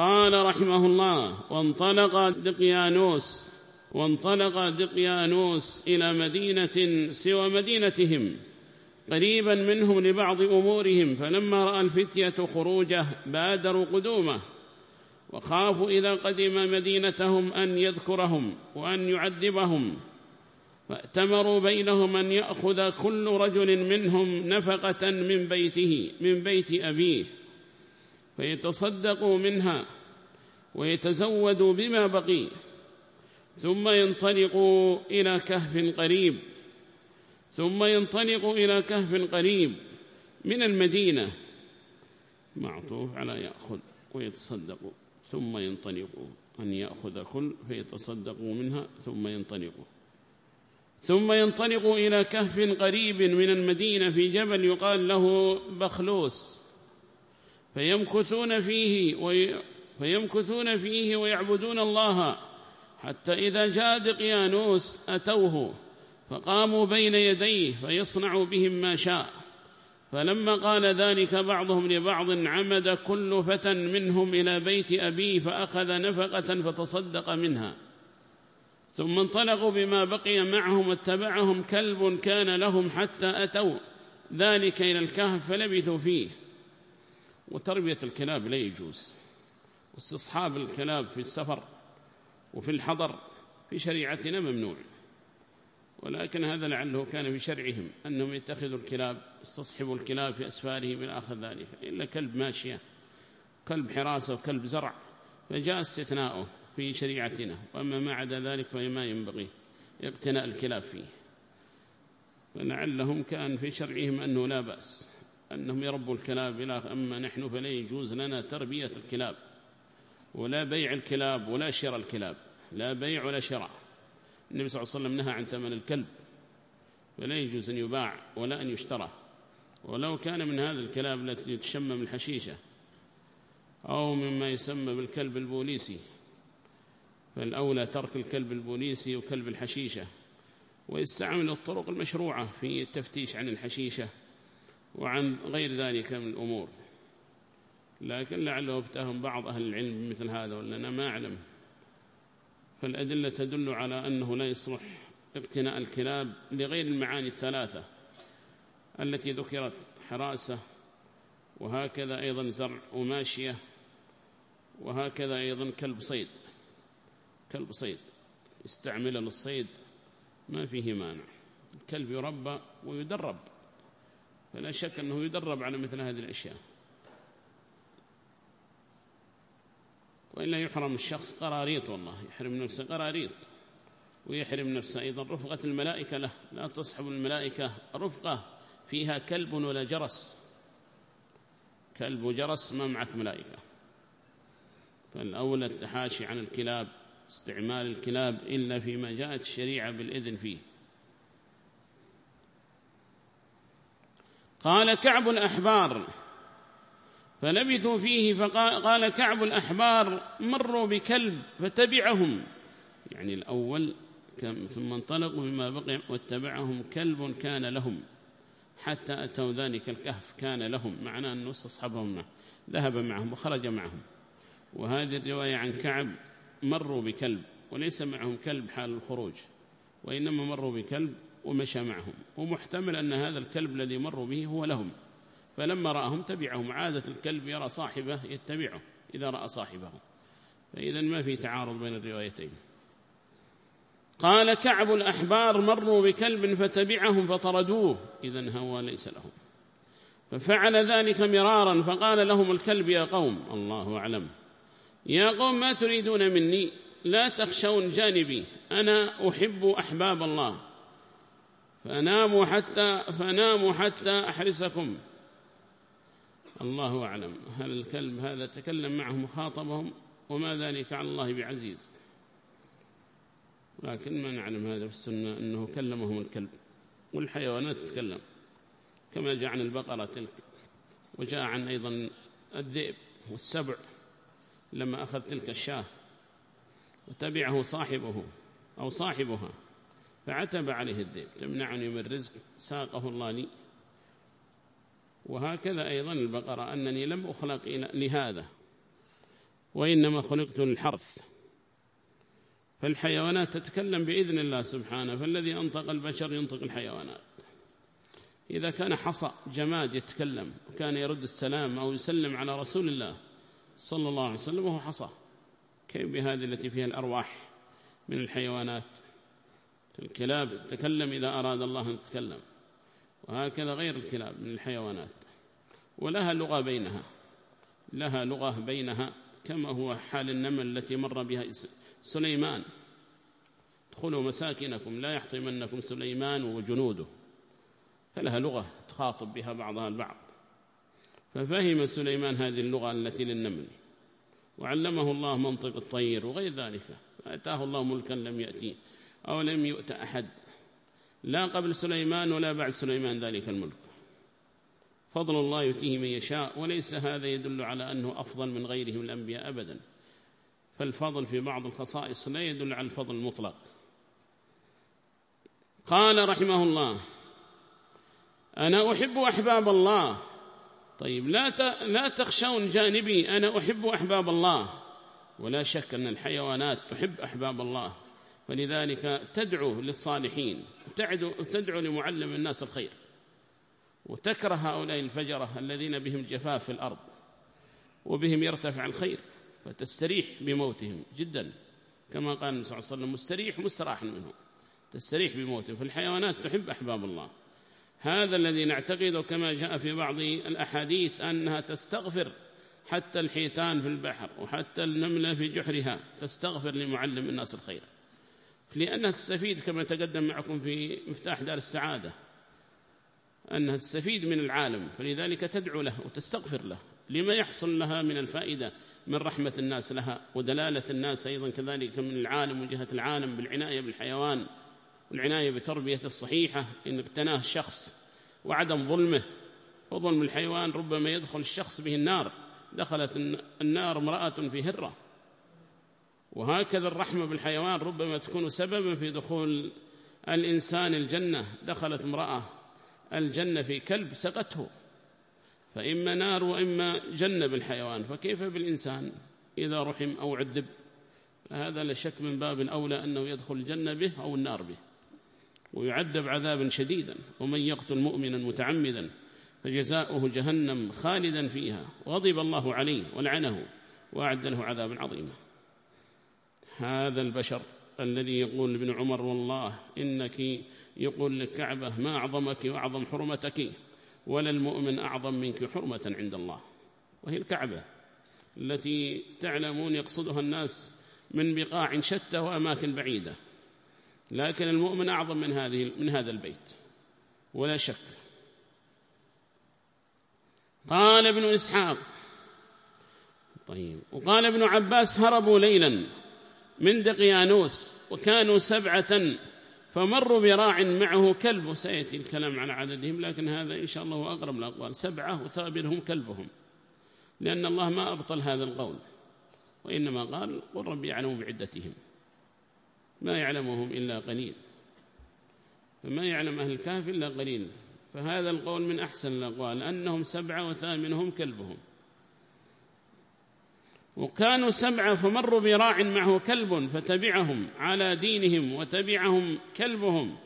قال رحمه الله وانطلق دقيانوس وانطلق دقيانوس إلى مدينة سوى مدينتهم قريبا منهم لبعض أمورهم فلما رأى الفتية خروجه بادروا قدومه وخافوا إذا قدم مدينتهم أن يذكرهم وأن يعذبهم فأتمروا بينهم أن يأخذ كل رجل منهم نفقة من بيته من بيت أبيه. فيتصدقوا منها ويتزودوا بما بقي ثم ينطلقوا إلى كهف قريب ثم ينطلقوا إلى كهف قريب من المدينة. معطوف على يأخذ ويتصدقوا ثم ينطلقوا. أن يأخذ كل فيتصدقوا منها ثم ينطلقوا. ثم ينطلقوا إلى كهف قريب من المدينة في جبل يقال له بخلوس فيمكثون فيه وي فيمكثون فيه ويعبدون الله. حتى إذا جاء دقيانوس أتوه فقاموا بين يديه فيصنع بهم ما شاء. فلما قال ذلك بعضهم لبعض عمد كل فتى منهم إلى بيت أبيه فأخذ نفقة فتصدق منها. ثم انطلقوا بما بقي معهم واتبعهم كلب كان لهم حتى أتوا. ذلك إلى الكهف فلبثوا فيه. وتربية الكلاب لا يجوز واستصحاب الكلاب في السفر وفي الحضر في شريعتنا ممنوع ولكن هذا لعله كان في شرعهم أنهم يتخذوا الكلاب استصحبوا الكلاب في أسفارهم إلى آخر ذلك إلا كلب ماشية كلب حراسة وكلب زرع فجاء استثناؤه في شريعتنا وأما ما عدا ذلك فما ينبغي اقتناء الكلاب فيه فلعلهم كان في شرعهم أنه لا بأس. أنهم يربوا الكلاب إلى أما نحن فلا يجوز لنا تربية الكلاب ولا بيع الكلاب ولا شراء الكلاب لا بيع ولا شراء. النبي صلى الله عليه وسلم نهى عن ثمن الكلب فلا يجوز أن يباع ولا أن يشترى. ولو كان من هذا الكلاب التي تشمم الحشيشة أو مما يسمى بالكلب البوليسي فالأولى ترك الكلب البوليسي وكلب الحشيشة ويستعمل الطرق المشروعة في التفتيش عن الحشيشة. وعن غير ذلك من الأمور. لكن لعله ابتهم بعض أهل العلم مثل هذا ولنا ما أعلم. فالأدلة تدل على أنه لا يصلح اقتناء الكلاب لغير المعاني الثلاثة التي ذكرت حراسة وهكذا أيضا زرع وماشية وهكذا أيضا كلب صيد. كلب صيد استعمل للصيد ما فيه مانع. الكلب يربى ويدرب. فلا شك أنه يدرب على مثل هذه الأشياء. وإلا يحرم الشخص قراريط والله يحرم نفسه قراريط. ويحرم نفسه أيضا رفقة الملائكة له. لا تصحب الملائكة رفقة فيها كلب ولا جرس. كلب وجرس ما معك ملائكة. فالأولى التحاشي عن الكلاب استعمال الكلاب إلا فيما جاءت الشريعة بالإذن فيه. قال كعب الأحبار. فلبثوا فيه فقال كعب الأحبار مروا بكلب فتبعهم. يعني الأول ثم انطلقوا بما بقي واتبعهم كلب كان لهم. حتى أتوا ذلك الكهف كان لهم. معناه أنه استصحبهم معه. ذهب معهم وخرج معهم. وهذه الرواية عن كعب مروا بكلب وليس معهم كلب حال الخروج. وإنما مروا بكلب ومشى معهم. ومحتمل أن هذا الكلب الذي مروا به هو لهم. فلما رأهم تبعهم عادة الكلب يرى صاحبه يتبعه إذا رأى صاحبه. فإذا ما في تعارض بين الروايتين. قال كعب الأحبار مروا بكلب فتبعهم فطردوه. إذا هو ليس لهم. ففعل ذلك مرارا فقال لهم الكلب يا قوم الله أعلم. يا قوم ما تريدون مني؟ لا تخشون جانبي. أنا أحب أحباب الله. فناموا حتى فناموا حتى أحرسكم. الله أعلم. هل الكلب هذا تكلم معهم وخاطبهم وما ذلك على الله بعزيز. لكن ما نعلم هذا في السنة أنه كلمهم الكلب والحيوانات تتكلم. كما جاء عن البقرة تلك وجاء عن أيضا الذئب والسبع لما أخذ تلك الشاة وتبعه صاحبه أو صاحبها. فعتب عليه الذئب. تمنعني من رزق ساقه الله لي. وهكذا أيضا البقرة أنني لم أخلق لهذا وإنما خلقت للحرث. فالحيوانات تتكلم بإذن الله سبحانه فالذي أنطق البشر ينطق الحيوانات. إذا كان حصى جماد يتكلم وكان يرد السلام أو يسلم على رسول الله صلى الله عليه وسلم وهو حصى. كيف بهذه التي فيها الأرواح من الحيوانات؟ الكلاب تتكلم إذا أراد الله أن تتكلم. وهكذا غير الكلاب من الحيوانات. ولها لغة بينها. لها لغة بينها كما هو حال النمل التي مر بها سليمان. ادخلوا مساكنكم لا يحطمنكم سليمان وجنوده. فلها لغة تخاطب بها بعضها البعض. ففهم سليمان هذه اللغة التي للنمل. وعلمه الله منطق الطير وغير ذلك. فأتاه الله ملكا لم يأتيه أو لم يؤت أحد. لا قبل سليمان ولا بعد سليمان ذلك الملك. فضل الله يؤتيه من يشاء وليس هذا يدل على أنه أفضل من غيره من الأنبياء أبدا. فالفضل في بعض الخصائص لا يدل على الفضل المطلق. قال رحمه الله أنا أحب أحباب الله. طيب لا لا تخشون جانبي. أنا أحب أحباب الله. ولا شك أن الحيوانات تحب أحباب الله. فلذلك تدعو للصالحين تدعو, تدعو لمعلم الناس الخير. وتكره هؤلاء الفجرة الذين بهم جفاف في الأرض وبهم يرتفع الخير فتستريح بموتهم جدا. كما قال النبي صلى الله عليه وسلم مستريح مستراح منهم تستريح بموتهم. فالحيوانات تحب أحباب الله. هذا الذي نعتقده كما جاء في بعض الأحاديث أنها تستغفر حتى الحيتان في البحر وحتى النملة في جحرها تستغفر لمعلم الناس الخير. لأنها تستفيد كما تقدم معكم في مفتاح دار السعادة أنها تستفيد من العالم فلذلك تدعو له وتستغفر له لما يحصل لها من الفائدة من رحمة الناس لها ودلالة الناس أيضا كذلك من العالم وجهة العالم بالعناية بالحيوان والعناية بتربية الصحيحة إن اقتناه الشخص وعدم ظلمه وظلم الحيوان ربما يدخل الشخص به النار دخلت النار امرأة في هرة. وهكذا الرحمة بالحيوان ربما تكون سببا في دخول الإنسان الجنة. دخلت امرأة الجنة في كلب سقته. فإما نار وإما جنة بالحيوان. فكيف بالإنسان إذا رحم أو عذب؟ فهذا لا شك من باب أولى أنه يدخل الجنة به أو النار به. ويعذب عذابا شديدا. ومن يقتل مؤمنا متعمدا فجزاؤه جهنم خالدا فيها. غضب الله عليه ولعنه وأعد له عذابا عظيما. هذا البشر الذي يقول ابن عمر والله إنك يقول للكعبة ما أعظمك وأعظم حرمتك ولا المؤمن أعظم منك حرمة عند الله. وهي الكعبة التي تعلمون يقصدها الناس من بقاع شتى وأماكن بعيدة. لكن المؤمن أعظم من هذه من هذا البيت. ولا شك. قال ابن إسحاق طيب وقال ابن عباس هربوا ليلا. من دقيانوس وكانوا سبعة فمروا براع معه كلب وسيأتي الكلام على عددهم لكن هذا إن شاء الله هو أقرب الأقوال سبعة وثابرهم كلبهم لأن الله ما أبطل هذا القول وإنما قال قل ربي يعلم بعدتهم. ما يعلمهم إلا قليل. فما يعلم أهل الكهف إلا قليل. فهذا القول من أحسن الأقوال أنهم سبعة وثامنهم كلبهم. وكانوا سبعة فمروا براع معه كلب فتبعهم على دينهم وتبعهم كلبهم.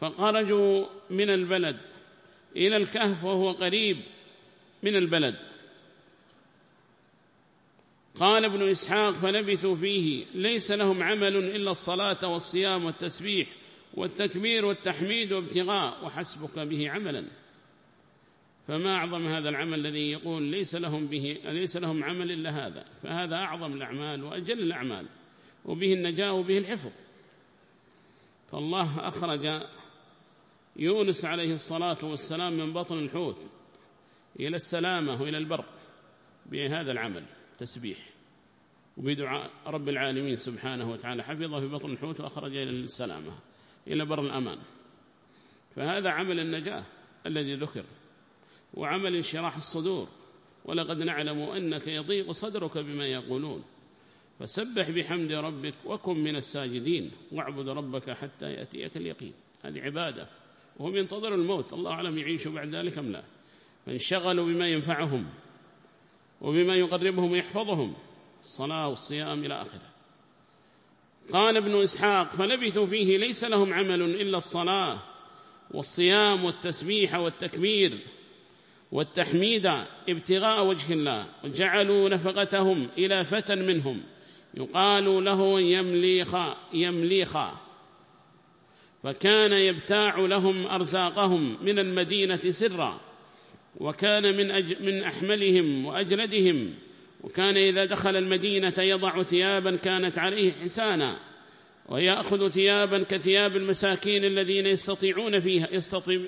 فخرجوا من البلد إلى الكهف وهو قريب من البلد. قال ابن إسحاق فلبثوا فيه ليس لهم عمل إلا الصلاة والصيام والتسبيح والتكبير والتحميد وابتغاء وحسبك به عملا. فما أعظم هذا العمل الذي يقول ليس لهم به ليس لهم عمل إلا هذا فهذا أعظم الأعمال وأجل الأعمال وبه النجاة وبه الحفظ. فالله أخرج يونس عليه الصلاة والسلام من بطن الحوت إلى السلامة وإلى البر بهذا العمل تسبيح. وبدعاء رب العالمين سبحانه وتعالى حفظه في بطن الحوت وأخرج إلى السلامة إلى بر الأمان. فهذا عمل النجاة الذي ذكر. وعمل انشراح الصدور. ولقد نعلم أنك يضيق صدرك بما يقولون. فسبح بحمد ربك وكن من الساجدين. واعبد ربك حتى يأتيك اليقين. هذه عبادة. وهم ينتظروا الموت. الله أعلم يعيشوا بعد ذلك أم لا. فانشغلوا بما ينفعهم وبما يقربهم ويحفظهم الصلاة والصيام إلى آخره. قال ابن إسحاق فلبثوا فيه ليس لهم عمل إلا الصلاة والصيام والتسبيح والتكبير. والتحميد ابتغاء وجه الله وجعلوا نفقتهم إلى فتى منهم. يقال له يمليخا يمليخا فكان يبتاع لهم أرزاقهم من المدينة سرا. وكان من, أج من أحملهم وأجلدهم. وكان إذا دخل المدينة يضع ثيابا كانت عليه حسانا. ويأخذ ثيابا كثياب المساكين الذين يستطيعون فيها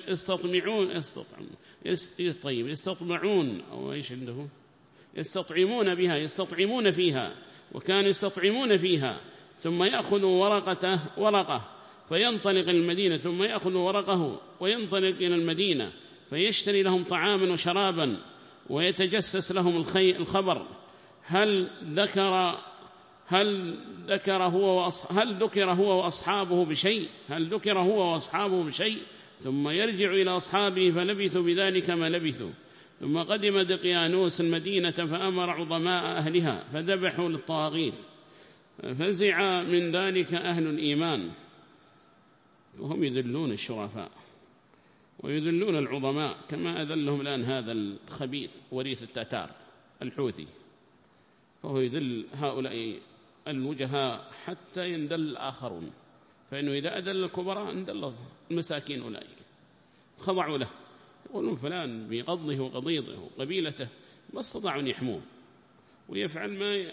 يستطمعون طيب يستطمعون أو إيش عنده؟ يستطعمون بها يستطعمون فيها وكانوا يستطعمون فيها ثم يأخذ ورقته ورقة فينطلق المدينة ثم يأخذ ورقه وينطلق إلى المدينة فيشتري لهم طعاما وشرابا ويتجسس لهم الخبر هل ذكر هل ذكر هو هل ذكر هو وأصحابه بشيء؟ هل ذكر هو وأصحابه بشيء؟ ثم يرجع إلى أصحابه فلبثوا بذلك ما لبثوا. ثم قدم دقيانوس المدينة فأمر عظماء أهلها فذبحوا للطواغيت فزع من ذلك أهل الإيمان. وهم يذلون الشرفاء ويذلون العظماء كما أذلهم الآن هذا الخبيث وريث التتار الحوثي. فهو يذل هؤلاء الوجهاء حتى يندل الآخرون. فإنه إذا أدل الكبراء اندل المساكين أولئك. خضعوا له. يقولون فلان بغضه وقضيضه وقبيلته ما استطاعوا أن يحموه. ويفعل ما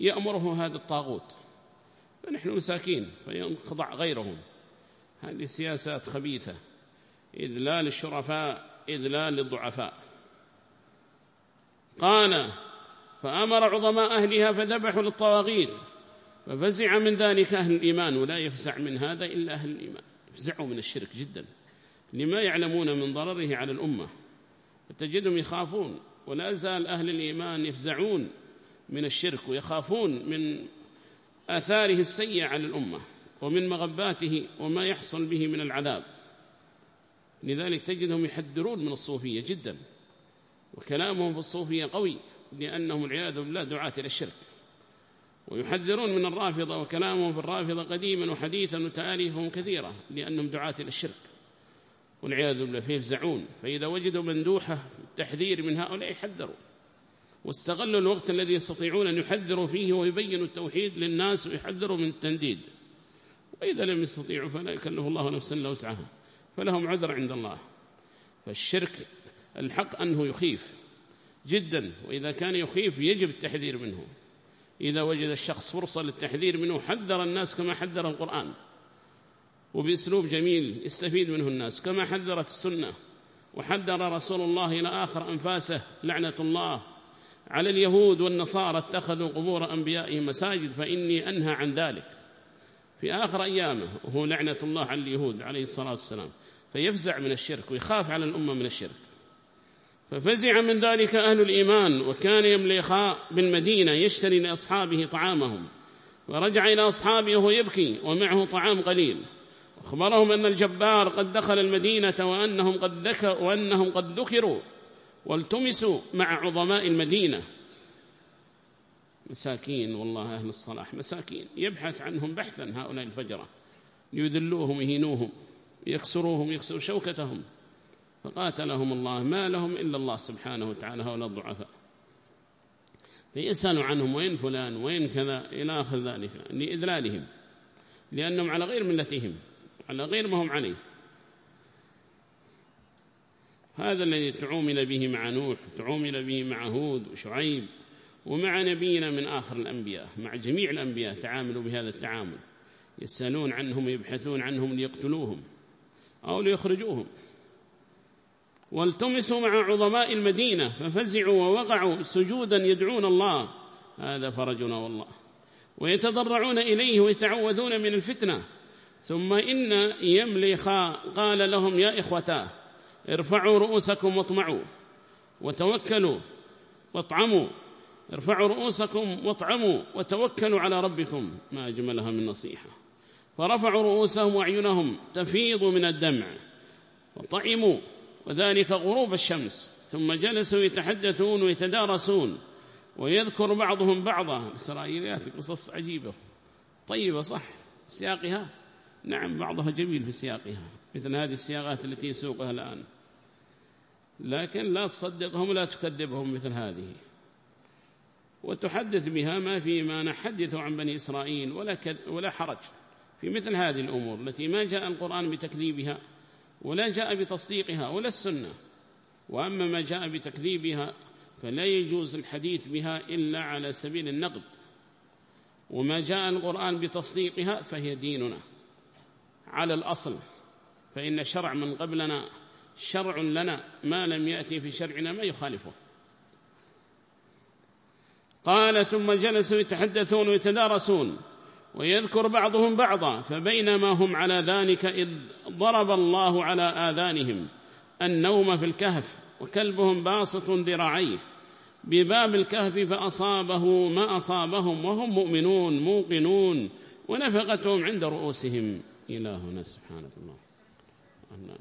يأمره هذا الطاغوت. فنحن مساكين فينخضع غيرهم. هذه سياسات خبيثة. إذلال الشرفاء إذلال الضعفاء. قال فأمر عظماء أهلها فذبحوا للطواغيت ففزع من ذلك أهل الإيمان ولا يفزع من هذا إلا أهل الإيمان. يفزعوا من الشرك جدا لما يعلمون من ضرره على الأمة. فتجدهم يخافون ولا زال أهل الإيمان يفزعون من الشرك ويخافون من آثاره السيئة على الأمة ومن مغباته وما يحصل به من العذاب. لذلك تجدهم يحذرون من الصوفية جدا وكلامهم في الصوفية قوي. لأنهم العياذ بالله دعاة إلى الشرك. ويحذرون من الرافضة وكلامهم في الرافضة قديما وحديثا وتآليفهم كثيرة لأنهم دعاة إلى الشرك. والعياذ بالله فيفزعون. فإذا وجدوا مندوحة التحذير من هؤلاء يحذروا واستغلوا الوقت الذي يستطيعون أن يحذروا فيه ويبينوا التوحيد للناس ويحذروا من التنديد. وإذا لم يستطيعوا فلا يكلف الله نفسا إلا وسعها. فلهم عذر عند الله. فالشرك الحق أنه يخيف. جدا وإذا كان يخيف يجب التحذير منه. إذا وجد الشخص فرصة للتحذير منه حذر الناس كما حذر القرآن. وبأسلوب جميل يستفيد منه الناس كما حذرت السنة. وحذر رسول الله إلى آخر أنفاسه لعنة الله. على اليهود والنصارى اتخذوا قبور أنبيائهم مساجد فإني أنهى عن ذلك. في آخر أيامه وهو لعنة الله على اليهود عليه الصلاة والسلام. فيفزع من الشرك ويخاف على الأمة من الشرك. ففزع من ذلك أهل الإيمان وكان يمليخا بالمدينة يشتري لأصحابه طعامهم ورجع إلى أصحابه وهو يبكي ومعه طعام قليل. أخبرهم أن الجبار قد دخل المدينة وأنهم قد, ذكر وأنهم قد ذكروا والتمسوا مع عظماء المدينة. مساكين والله أهل الصلاح مساكين. يبحث عنهم بحثا هؤلاء الفجرة. يذلوهم يهينوهم يكسروهم يكسر شوكتهم. فقاتلهم الله. ما لهم إلا الله سبحانه وتعالى هؤلاء الضعفاء. فيسألوا عنهم وين فلان وين كذا إلى آخر ذلك لإذلالهم لأنهم على غير ملتهم على غير ما هم عليه. هذا الذي تعومل به مع نوح تعومل به مع هود وشعيب ومع نبينا من آخر الأنبياء مع جميع الأنبياء تعاملوا بهذا التعامل. يسألون عنهم ويبحثون عنهم ليقتلوهم أو ليخرجوهم. والتمسوا مع عظماء المدينة ففزعوا ووقعوا سجودا يدعون الله. هذا فرجنا والله. ويتضرعون إليه ويتعوذون من الفتنة. ثم إن يملخا قال لهم يا إخوتاه ارفعوا رؤوسكم واطمعوا وتوكلوا واطعموا. ارفعوا رؤوسكم واطعموا وتوكلوا على ربكم. ما أجملها من نصيحة. فرفعوا رؤوسهم وأعينهم تفيض من الدمع. وطعموا وذلك غروب الشمس ثم جلسوا يتحدثون ويتدارسون ويذكر بعضهم بعضا. إسرائيليات قصص عجيبة. طيبة صح. سياقها؟ نعم بعضها جميل في سياقها مثل هذه السياقات التي يسوقها الآن. لكن لا تصدقهم ولا تكذبهم مثل هذه. وتحدث بها ما في ما نحدث عن بني إسرائيل ولا, ولا حرج في مثل هذه الأمور التي ما جاء القرآن بتكذيبها. ولا جاء بتصديقها ولا السنة. وأما ما جاء بتكذيبها فلا يجوز الحديث بها إلا على سبيل النقد. وما جاء القرآن بتصديقها فهي ديننا. على الأصل فإن شرع من قبلنا شرع لنا ما لم يأتي في شرعنا ما يخالفه. قال ثم جلسوا يتحدثون ويتدارسون. ويذكر بعضهم بعضا فبينما هم على ذلك إذ ضرب الله على آذانهم النوم في الكهف وكلبهم باسط ذراعيه. بباب الكهف فأصابه ما أصابهم وهم مؤمنون موقنون ونفقتهم عند رؤوسهم. إلهنا سبحانه الله أهلا.